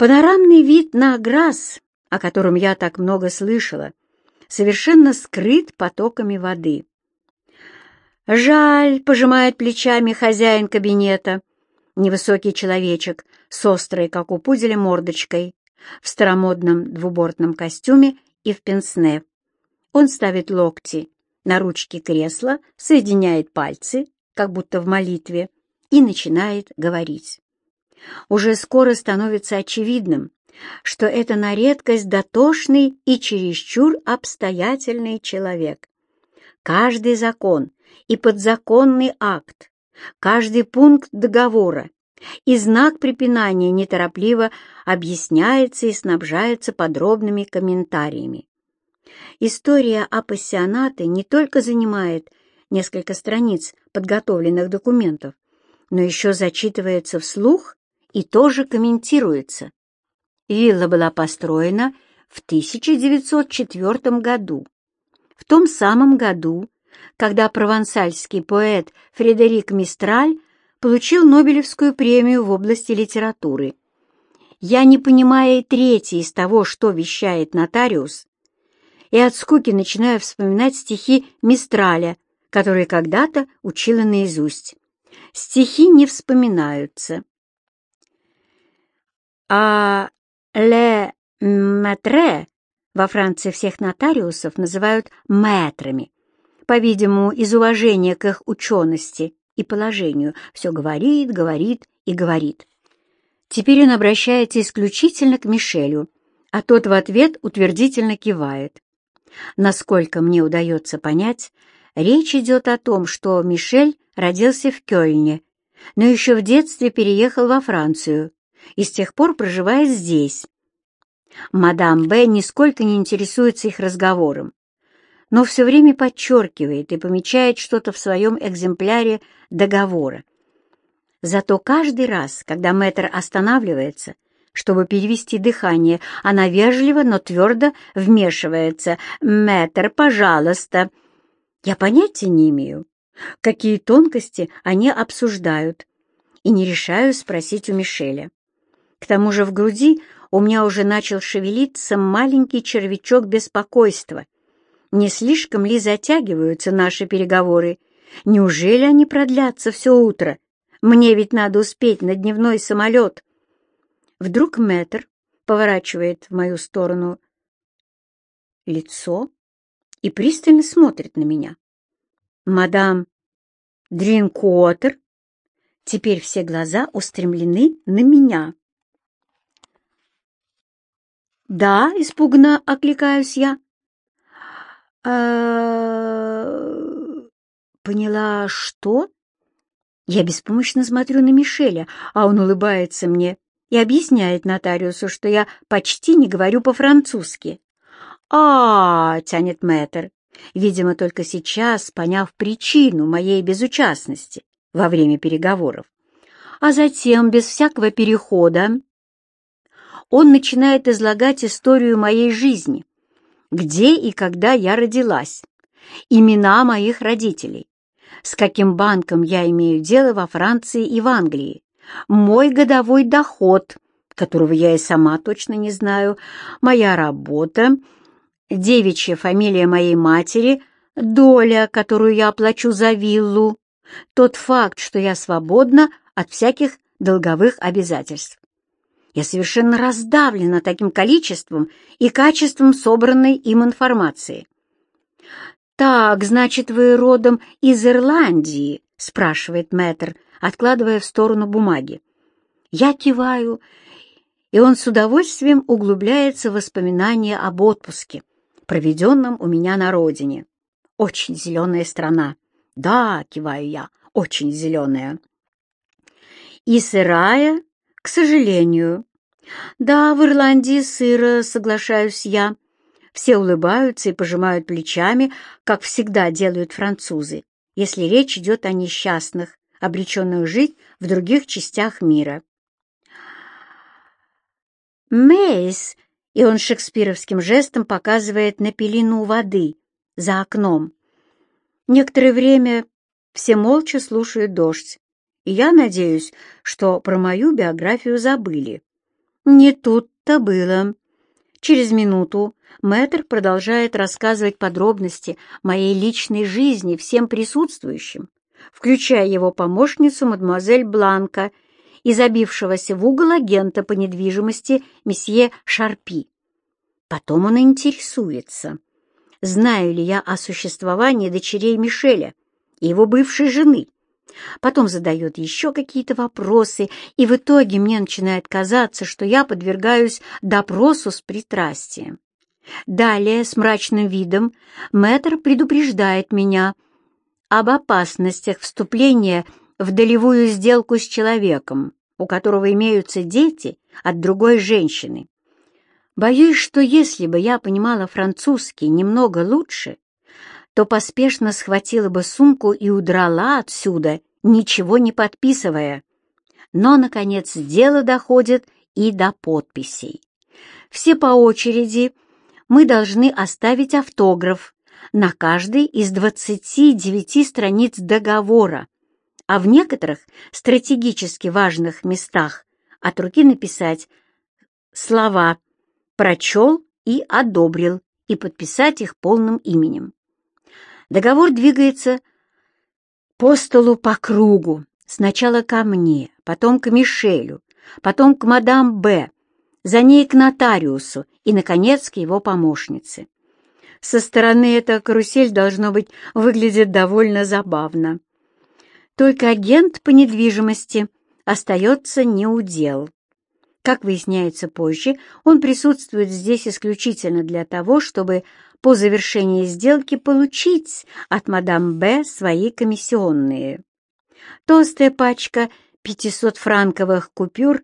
Панорамный вид на Грасс, о котором я так много слышала, совершенно скрыт потоками воды. «Жаль», — пожимает плечами хозяин кабинета, невысокий человечек с острой, как у пуделя, мордочкой, в старомодном двубортном костюме и в пенсне. Он ставит локти на ручки кресла, соединяет пальцы, как будто в молитве, и начинает говорить. Уже скоро становится очевидным, что это на редкость дотошный и чересчур обстоятельный человек. Каждый закон и подзаконный акт, каждый пункт договора и знак препинания неторопливо объясняется и снабжается подробными комментариями. История апассионаты не только занимает несколько страниц подготовленных документов, но еще зачитывается вслух и тоже комментируется. Вилла была построена в 1904 году. В том самом году, когда провансальский поэт Фредерик Мистраль получил Нобелевскую премию в области литературы. Я не понимая и трети из того, что вещает нотариус, и от скуки начинаю вспоминать стихи Мистраля, которые когда-то учила наизусть. Стихи не вспоминаются. А «ле метре» во Франции всех нотариусов называют мэтрами, по-видимому, из уважения к их учености и положению, все говорит, говорит и говорит. Теперь он обращается исключительно к Мишелю, а тот в ответ утвердительно кивает. Насколько мне удается понять, речь идет о том, что Мишель родился в Кёльне, но еще в детстве переехал во Францию и с тех пор проживает здесь. Мадам Б. нисколько не интересуется их разговором, но все время подчеркивает и помечает что-то в своем экземпляре договора. Зато каждый раз, когда мэтр останавливается, чтобы перевести дыхание, она вежливо, но твердо вмешивается. «Мэтр, пожалуйста!» Я понятия не имею, какие тонкости они обсуждают, и не решаю спросить у Мишеля. К тому же в груди у меня уже начал шевелиться маленький червячок беспокойства. Не слишком ли затягиваются наши переговоры? Неужели они продлятся все утро? Мне ведь надо успеть на дневной самолет. Вдруг мэтр поворачивает в мою сторону лицо и пристально смотрит на меня. «Мадам Дринкуотер?» Теперь все глаза устремлены на меня. «Да», — испуганно окликаюсь я. «А...» «Поняла, что?» Я беспомощно смотрю на Мишеля, а он улыбается мне и объясняет нотариусу, что я почти не говорю по-французски. а, тянет мэтр, видимо, только сейчас поняв причину моей безучастности во время переговоров. А затем, без всякого перехода, он начинает излагать историю моей жизни, где и когда я родилась, имена моих родителей, с каким банком я имею дело во Франции и в Англии, мой годовой доход, которого я и сама точно не знаю, моя работа, девичья фамилия моей матери, доля, которую я оплачу за виллу, тот факт, что я свободна от всяких долговых обязательств. Я совершенно раздавлена таким количеством и качеством собранной им информации. «Так, значит, вы родом из Ирландии?» — спрашивает мэтр, откладывая в сторону бумаги. Я киваю, и он с удовольствием углубляется в воспоминания об отпуске, проведенном у меня на родине. Очень зеленая страна. Да, киваю я, очень зеленая. И сырая, к сожалению. Да, в Ирландии сыро, соглашаюсь я. Все улыбаются и пожимают плечами, как всегда делают французы, если речь идет о несчастных, обреченных жить в других частях мира. «Мейс!» — и он шекспировским жестом показывает на пелену воды за окном. Некоторое время все молча слушают дождь, я надеюсь, что про мою биографию забыли. Не тут-то было. Через минуту мэтр продолжает рассказывать подробности моей личной жизни всем присутствующим, включая его помощницу мадемуазель Бланка и забившегося в угол агента по недвижимости месье Шарпи. Потом он интересуется, знаю ли я о существовании дочерей Мишеля и его бывшей жены. Потом задает еще какие-то вопросы, и в итоге мне начинает казаться, что я подвергаюсь допросу с пристрастием. Далее, с мрачным видом, мэтр предупреждает меня об опасностях вступления в долевую сделку с человеком, у которого имеются дети от другой женщины. Боюсь, что если бы я понимала французский немного лучше, то поспешно схватила бы сумку и удрала отсюда, ничего не подписывая. Но, наконец, дело доходит и до подписей. Все по очереди мы должны оставить автограф на каждой из 29 страниц договора, а в некоторых стратегически важных местах от руки написать слова «прочел» и «одобрил» и подписать их полным именем. Договор двигается по столу по кругу, сначала ко мне, потом к Мишелю, потом к мадам Б, за ней к нотариусу и, наконец, к его помощнице. Со стороны эта карусель, должно быть, выглядит довольно забавно. Только агент по недвижимости остается неудел. Как выясняется позже, он присутствует здесь исключительно для того, чтобы по завершении сделки получить от мадам Б свои комиссионные. Толстая пачка 500-франковых купюр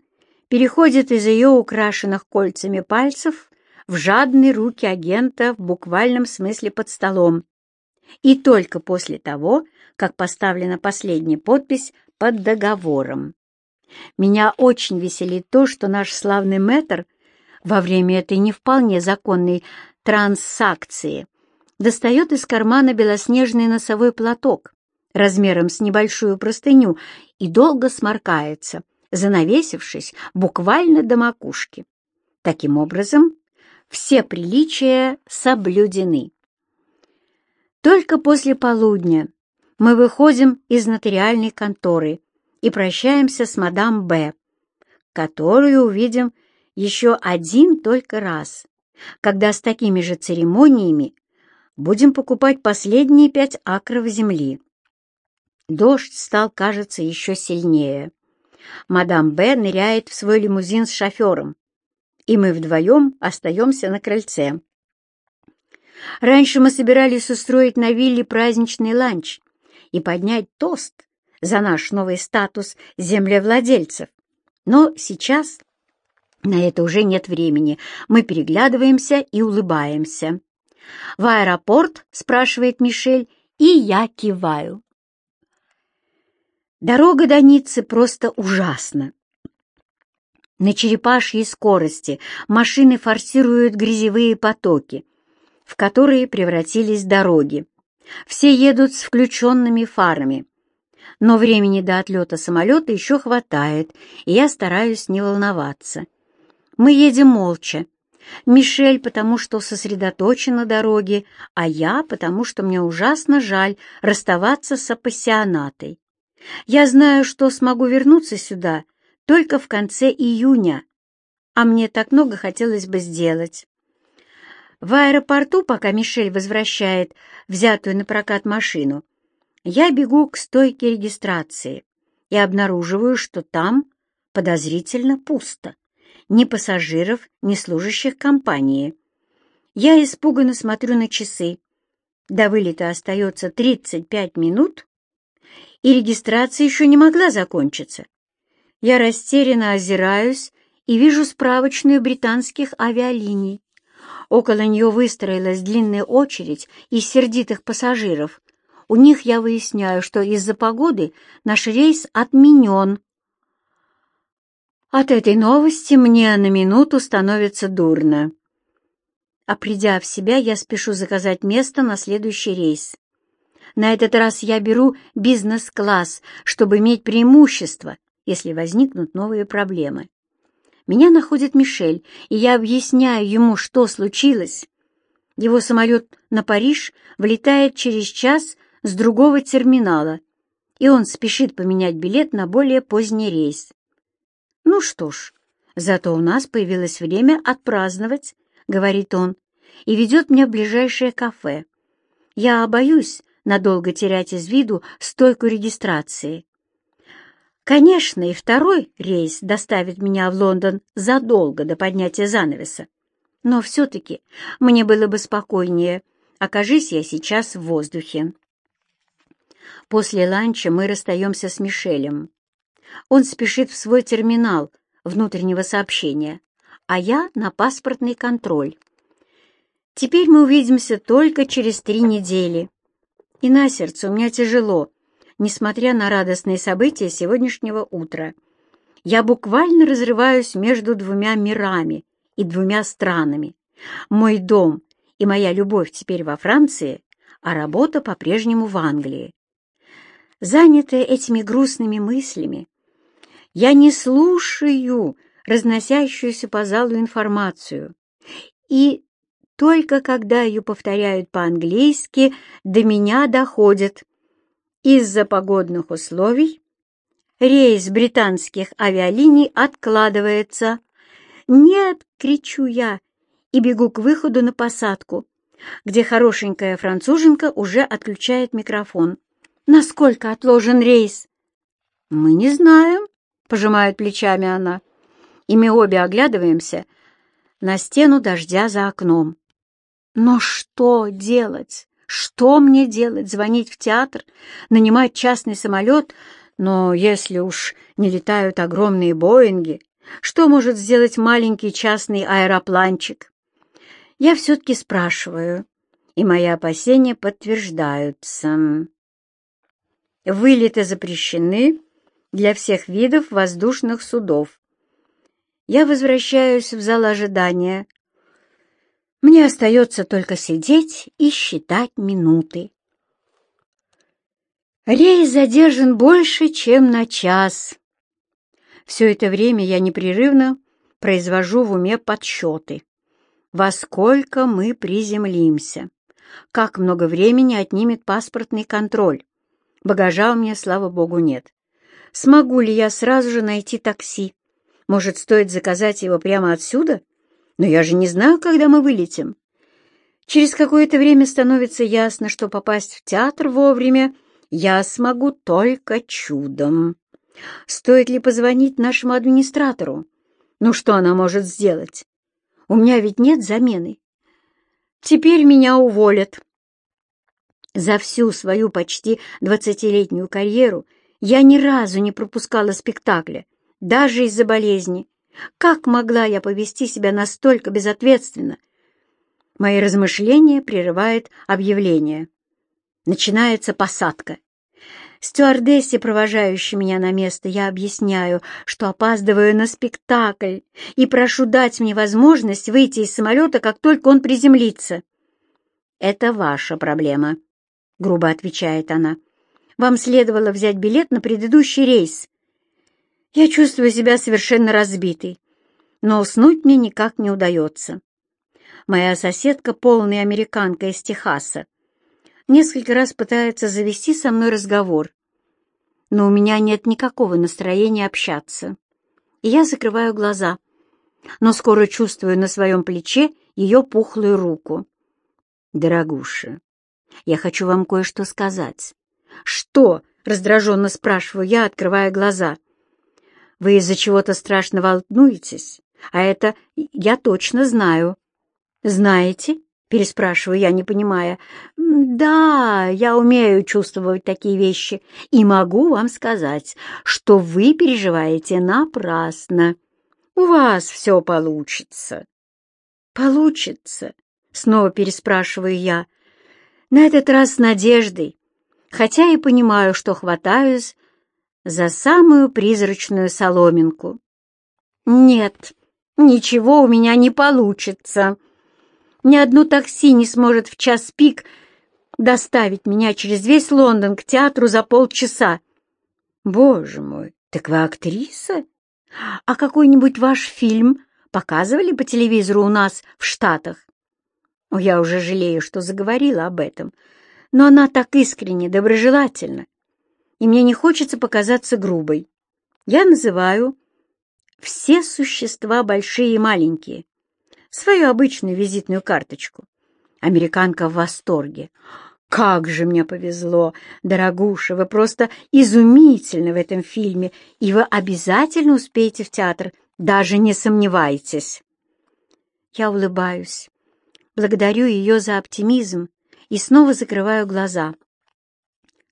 переходит из ее украшенных кольцами пальцев в жадные руки агента в буквальном смысле под столом. И только после того, как поставлена последняя подпись под договором. Меня очень веселит то, что наш славный мэтр во время этой не вполне законной транзакции достает из кармана белоснежный носовой платок размером с небольшую простыню и долго сморкается, занавесившись буквально до макушки. Таким образом, все приличия соблюдены. Только после полудня мы выходим из нотариальной конторы и прощаемся с мадам Б, которую увидим еще один только раз, когда с такими же церемониями будем покупать последние пять акров земли. Дождь стал, кажется, еще сильнее. Мадам Б ныряет в свой лимузин с шофером, и мы вдвоем остаемся на крыльце. Раньше мы собирались устроить на вилле праздничный ланч и поднять тост за наш новый статус землевладельцев. Но сейчас на это уже нет времени. Мы переглядываемся и улыбаемся. «В аэропорт?» — спрашивает Мишель, и я киваю. Дорога до Ниццы просто ужасна. На черепашьей скорости машины форсируют грязевые потоки, в которые превратились дороги. Все едут с включенными фарами. Но времени до отлета самолета еще хватает, и я стараюсь не волноваться. Мы едем молча. Мишель, потому что сосредоточен на дороге, а я, потому что мне ужасно жаль расставаться с апассионатой. Я знаю, что смогу вернуться сюда только в конце июня, а мне так много хотелось бы сделать. В аэропорту, пока Мишель возвращает взятую на прокат машину, я бегу к стойке регистрации и обнаруживаю, что там подозрительно пусто ни пассажиров, ни служащих компании. Я испуганно смотрю на часы. До вылета остается 35 минут, и регистрация еще не могла закончиться. Я растерянно озираюсь и вижу справочную британских авиалиний. Около нее выстроилась длинная очередь из сердитых пассажиров. У них я выясняю, что из-за погоды наш рейс отменен. От этой новости мне на минуту становится дурно. А придя в себя, я спешу заказать место на следующий рейс. На этот раз я беру бизнес-класс, чтобы иметь преимущество, если возникнут новые проблемы. Меня находит Мишель, и я объясняю ему, что случилось. Его самолет на Париж влетает через час с другого терминала, и он спешит поменять билет на более поздний рейс. Ну что ж, зато у нас появилось время отпраздновать, — говорит он, и ведет меня в ближайшее кафе. Я боюсь надолго терять из виду стойку регистрации. Конечно, и второй рейс доставит меня в Лондон задолго до поднятия занавеса. Но все-таки мне было бы спокойнее, окажись я сейчас в воздухе. После ланча мы расстаемся с Мишелем. Он спешит в свой терминал внутреннего сообщения, а я на паспортный контроль. Теперь мы увидимся только через три недели. И на сердце у меня тяжело, несмотря на радостные события сегодняшнего утра. Я буквально разрываюсь между двумя мирами и двумя странами. Мой дом и моя любовь теперь во Франции, а работа по-прежнему в Англии. Занятая этими грустными мыслями, я не слушаю разносящуюся по залу информацию, и только когда ее повторяют по-английски, до меня доходит. Из-за погодных условий рейс британских авиалиний откладывается. «Нет!» — кричу я и бегу к выходу на посадку, где хорошенькая француженка уже отключает микрофон. «Насколько отложен рейс?» «Мы не знаем», — пожимает плечами она. И мы обе оглядываемся на стену дождя за окном. Но что делать? Что мне делать? Звонить в театр? Нанимать частный самолет? Но если уж не летают огромные Боинги, что может сделать маленький частный аэропланчик? Я все-таки спрашиваю, и мои опасения подтверждаются. Вылеты запрещены для всех видов воздушных судов. Я возвращаюсь в зал ожидания. Мне остается только сидеть и считать минуты. Рейс задержан больше, чем на час. Все это время я непрерывно произвожу в уме подсчеты. Во сколько мы приземлимся? Как много времени отнимет паспортный контроль? Багажа у меня, слава богу, нет. Смогу ли я сразу же найти такси? Может, стоит заказать его прямо отсюда? Но я же не знаю, когда мы вылетим. Через какое-то время становится ясно, что попасть в театр вовремя я смогу только чудом. Стоит ли позвонить нашему администратору? Ну что она может сделать? У меня ведь нет замены. Теперь меня уволят. За всю свою почти двадцатилетнюю карьеру я ни разу не пропускала спектакля, даже из-за болезни. Как могла я повести себя настолько безответственно? Мои размышления прерывает объявление. Начинается посадка. Стюардессе, провожающей меня на место, я объясняю, что опаздываю на спектакль и прошу дать мне возможность выйти из самолета, как только он приземлится. «Это ваша проблема», — грубо отвечает она. «Вам следовало взять билет на предыдущий рейс». Я чувствую себя совершенно разбитой, но уснуть мне никак не удается. Моя соседка, полная американка из Техаса, несколько раз пытается завести со мной разговор, но у меня нет никакого настроения общаться. И я закрываю глаза, но скоро чувствую на своем плече ее пухлую руку. «Дорогуша, я хочу вам кое-что сказать». «Что?» — раздраженно спрашиваю я, открывая глаза. «Вы из-за чего-то страшно волнуетесь, а это я точно знаю». «Знаете?» — переспрашиваю я, не понимая. «Да, я умею чувствовать такие вещи и могу вам сказать, что вы переживаете напрасно. У вас все получится». «Получится?» — снова переспрашиваю я на этот раз с надеждой, хотя и понимаю, что хватаюсь за самую призрачную соломинку. Нет, ничего у меня не получится. Ни одно такси не сможет в час пик доставить меня через весь Лондон к театру за полчаса. Боже мой, так вы актриса? А какой-нибудь ваш фильм показывали по телевизору у нас в Штатах? Я уже жалею, что заговорила об этом, но она так искренне, доброжелательна, и мне не хочется показаться грубой. Я называю все существа, большие и маленькие, свою обычную визитную карточку. Американка в восторге. «Как же мне повезло! Дорогуша, вы просто изумительны в этом фильме, и вы обязательно успеете в театр, даже не сомневайтесь!» Я улыбаюсь, благодарю ее за оптимизм и снова закрываю глаза.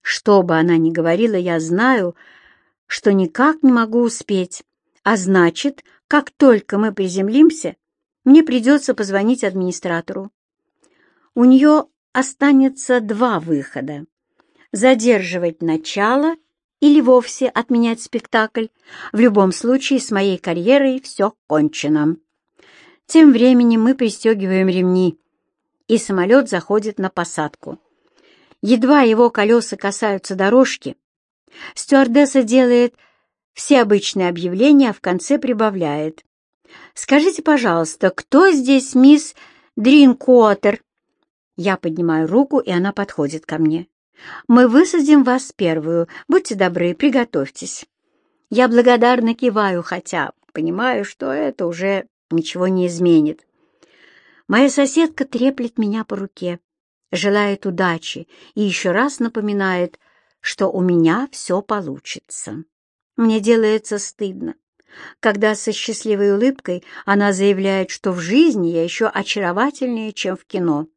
Что бы она ни говорила, я знаю, что никак не могу успеть, а значит, как только мы приземлимся, мне придется позвонить администратору. У нее останется два выхода. Задерживать начало или вовсе отменять спектакль. В любом случае, с моей карьерой все кончено. Тем временем мы пристегиваем ремни, и самолет заходит на посадку. Едва его колеса касаются дорожки, стюардесса делает все обычные объявления, а в конце прибавляет. «Скажите, пожалуйста, кто здесь мисс Дринкуотер?» Я поднимаю руку, и она подходит ко мне. «Мы высадим вас первую. Будьте добры, приготовьтесь». Я благодарно киваю, хотя понимаю, что это уже ничего не изменит. Моя соседка треплет меня по руке, желает удачи и еще раз напоминает, что у меня все получится. Мне делается стыдно, когда со счастливой улыбкой она заявляет, что в жизни я еще очаровательнее, чем в кино.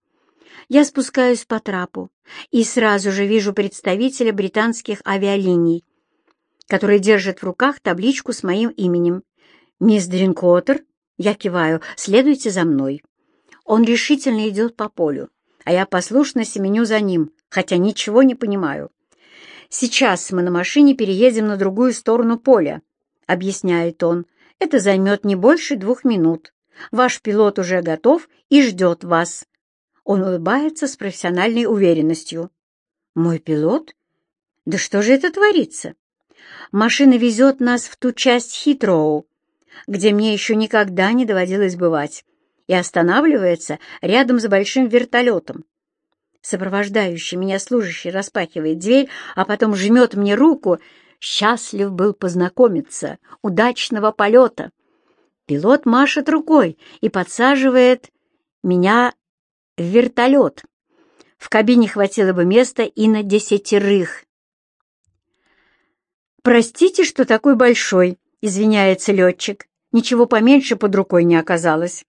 Я спускаюсь по трапу и сразу же вижу представителя британских авиалиний, который держит в руках табличку с моим именем. «Мисс Дринкотер?» Я киваю. «Следуйте за мной». Он решительно идет по полю, а я послушно семеню за ним, хотя ничего не понимаю. «Сейчас мы на машине переедем на другую сторону поля», — объясняет он. «Это займет не больше двух минут. Ваш пилот уже готов и ждет вас». Он улыбается с профессиональной уверенностью. «Мой пилот? Да что же это творится? Машина везет нас в ту часть Хитроу, где мне еще никогда не доводилось бывать, и останавливается рядом с большим вертолетом. Сопровождающий меня служащий распахивает дверь, а потом жмет мне руку. Счастлив был познакомиться. Удачного полета! Пилот машет рукой и подсаживает меня в вертолет. В кабине хватило бы места и на десятерых. «Простите, что такой большой», — извиняется летчик. Ничего поменьше под рукой не оказалось.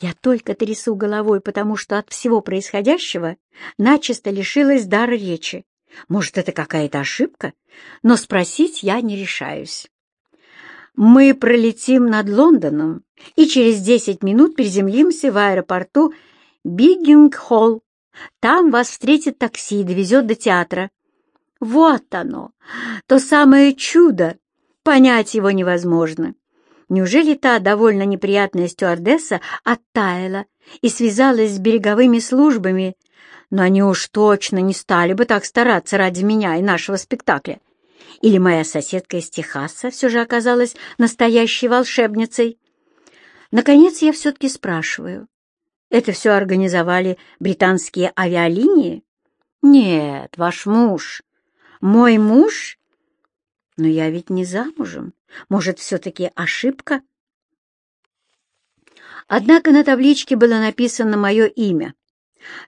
Я только трясу головой, потому что от всего происходящего начисто лишилась дара речи. Может, это какая-то ошибка? Но спросить я не решаюсь. Мы пролетим над Лондоном и через десять минут приземлимся в аэропорту Биггинг-Холл. Там вас встретит такси и довезет до театра. Вот оно, то самое чудо. Понять его невозможно. Неужели та довольно неприятная стюардесса оттаяла и связалась с береговыми службами? Но они уж точно не стали бы так стараться ради меня и нашего спектакля. Или моя соседка из Техаса все же оказалась настоящей волшебницей? Наконец я все-таки спрашиваю. Это все организовали британские авиалинии? Нет, ваш муж. Мой муж? Но я ведь не замужем. Может, все-таки ошибка? Однако на табличке было написано мое имя.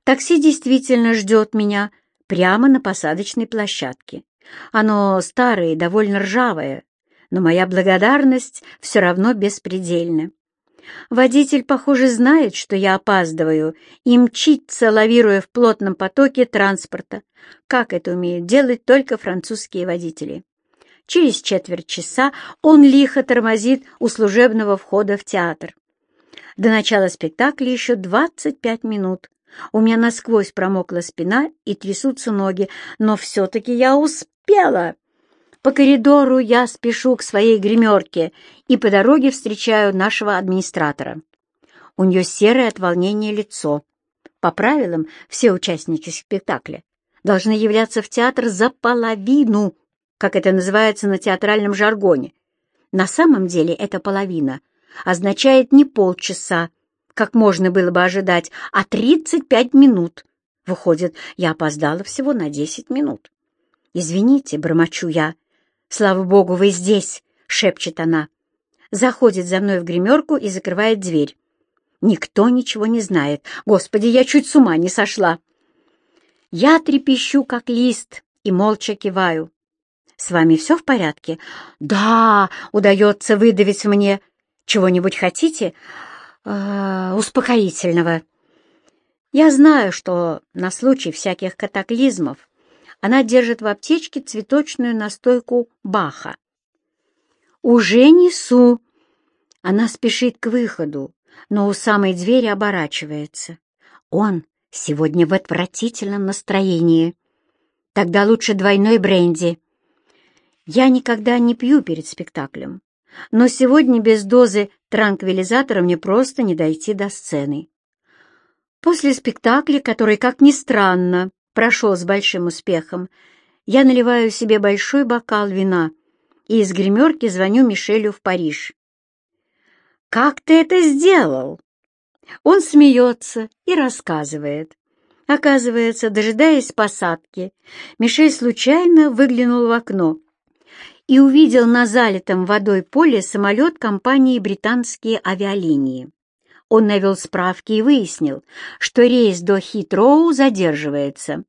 Такси действительно ждет меня прямо на посадочной площадке. Оно старое и довольно ржавое, но моя благодарность все равно беспредельна. Водитель, похоже, знает, что я опаздываю, и мчится, лавируя в плотном потоке транспорта, как это умеют делать только французские водители. Через четверть часа он лихо тормозит у служебного входа в театр. До начала спектакля еще 25 минут. У меня насквозь промокла спина и трясутся ноги, но все-таки я успела. По коридору я спешу к своей гримерке и по дороге встречаю нашего администратора. У нее серое от волнения лицо. По правилам, все участники спектакля должны являться в театр за половину как это называется на театральном жаргоне. На самом деле эта половина означает не полчаса, как можно было бы ожидать, а 35 минут. Выходит, я опоздала всего на 10 минут. «Извините», — бормочу я. «Слава богу, вы здесь», — шепчет она. Заходит за мной в гримерку и закрывает дверь. Никто ничего не знает. Господи, я чуть с ума не сошла. Я трепещу, как лист, и молча киваю. «С вами все в порядке?» «Да!» — удается выдавить мне. «Чего-нибудь хотите?» э, «Успокоительного». Я знаю, что на случай всяких катаклизмов она держит в аптечке цветочную настойку Баха. «Уже несу!» Она спешит к выходу, но у самой двери оборачивается. Он сегодня в отвратительном настроении. Тогда лучше двойной бренди. Я никогда не пью перед спектаклем, но сегодня без дозы транквилизатора мне просто не дойти до сцены. После спектакля, который, как ни странно, прошел с большим успехом, я наливаю себе большой бокал вина и из гримерки звоню Мишелю в Париж. «Как ты это сделал?» Он смеется и рассказывает. Оказывается, дожидаясь посадки, Мишель случайно выглянул в окно и увидел на залитом водой поле самолет компании «Британские авиалинии». Он навел справки и выяснил, что рейс до Хитроу задерживается.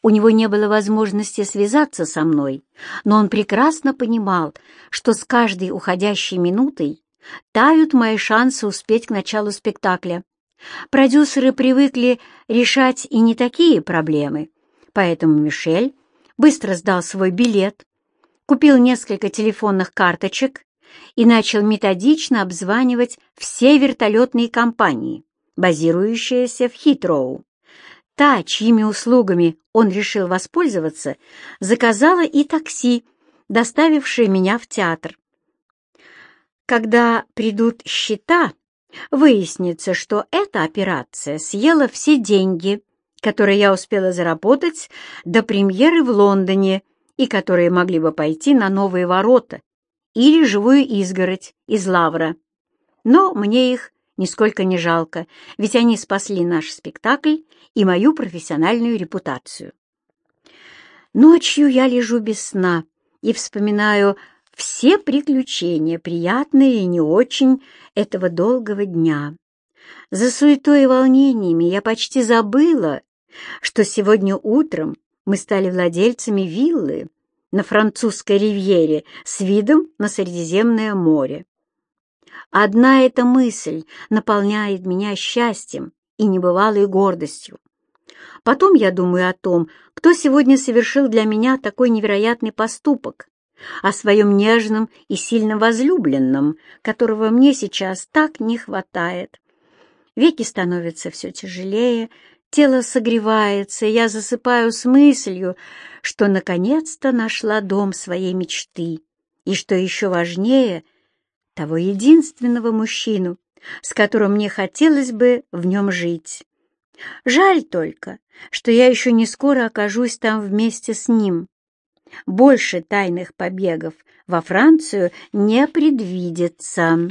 У него не было возможности связаться со мной, но он прекрасно понимал, что с каждой уходящей минутой тают мои шансы успеть к началу спектакля. Продюсеры привыкли решать и не такие проблемы, поэтому Мишель быстро сдал свой билет, купил несколько телефонных карточек и начал методично обзванивать все вертолетные компании, базирующиеся в Хитроу. Та, чьими услугами он решил воспользоваться, заказала и такси, доставившее меня в театр. Когда придут счета, выяснится, что эта операция съела все деньги, которые я успела заработать до премьеры в Лондоне и которые могли бы пойти на новые ворота или живую изгородь из лавра. Но мне их нисколько не жалко, ведь они спасли наш спектакль и мою профессиональную репутацию. Ночью я лежу без сна и вспоминаю все приключения, приятные и не очень, этого долгого дня. За суетой и волнениями я почти забыла, что сегодня утром мы стали владельцами виллы на французской ривьере с видом на Средиземное море. Одна эта мысль наполняет меня счастьем и небывалой гордостью. Потом я думаю о том, кто сегодня совершил для меня такой невероятный поступок, о своем нежном и сильно возлюбленном, которого мне сейчас так не хватает. Веки становятся все тяжелее, тело согревается, я засыпаю с мыслью, что наконец-то нашла дом своей мечты, и, что еще важнее, того единственного мужчину, с которым мне хотелось бы в нем жить. Жаль только, что я еще не скоро окажусь там вместе с ним. Больше тайных побегов во Францию не предвидится.